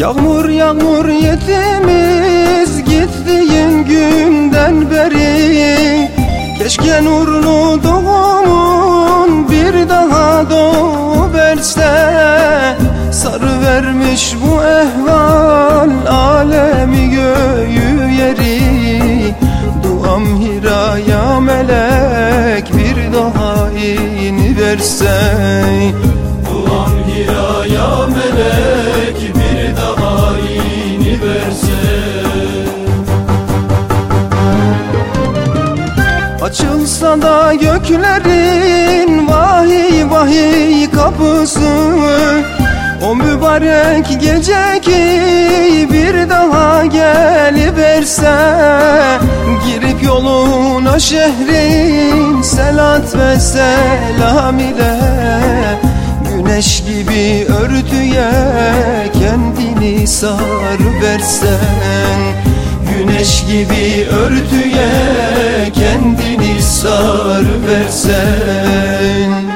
Yağmur yağmur yetimiz gittiğin günden beri Keşke nurlu vermiş bu ehval alemi göğü yeri. Duam hiraya melek bir daha ini verse Duam hiraya melek bir daha ini verse Açılsa da göklerin vahiy vahiy kapısı mübarek gece ki bir daha geliverse Girip yoluna şehrin selat ve selam ile Güneş gibi örtüye kendini sar versen Güneş gibi örtüye kendini sar versen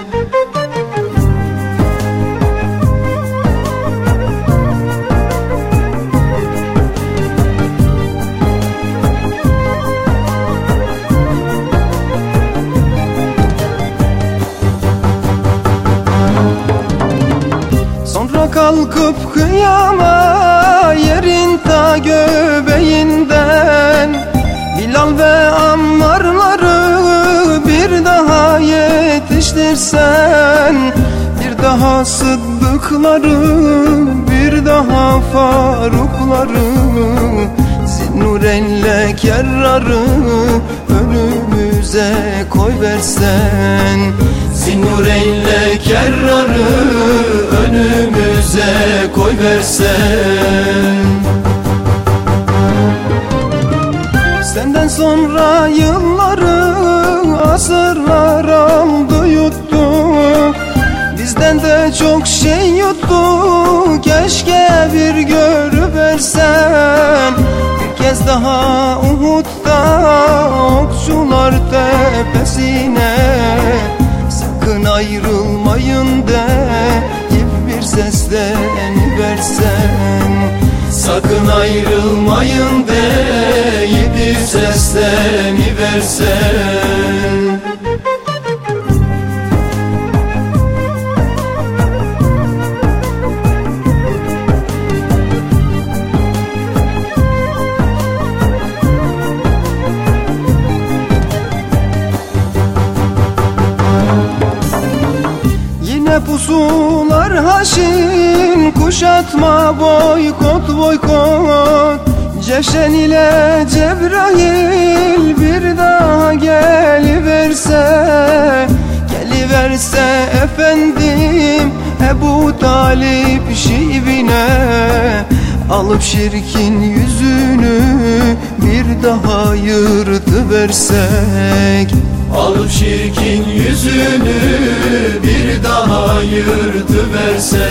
Kalkıp kıyama yerin ta göbeğinden. Bilal ve Ammarları bir daha yetiştirsen Bir daha Sıddıkları bir daha Farukları Zinnurenle Kerrar'ı önümüze koy versen Zinnurenle Kerrar'ı önümüze koy versen. Senden sonra yılları asırlar aldı yuttu. Bizden de çok şey yuttu. Keşke bir görüversen. Bir kez daha versen Sakın ayrılmayın deyip bir sesleni versen. Yine pusular haşin Kuşatma boykot boykot Ceşen ile Cebrail bir daha geliverse Geliverse efendim Ebu Talip şivine Alıp şirkin yüzünü bir daha yırtıversek Alıp şirkin yüzünü bir daha yırtıversek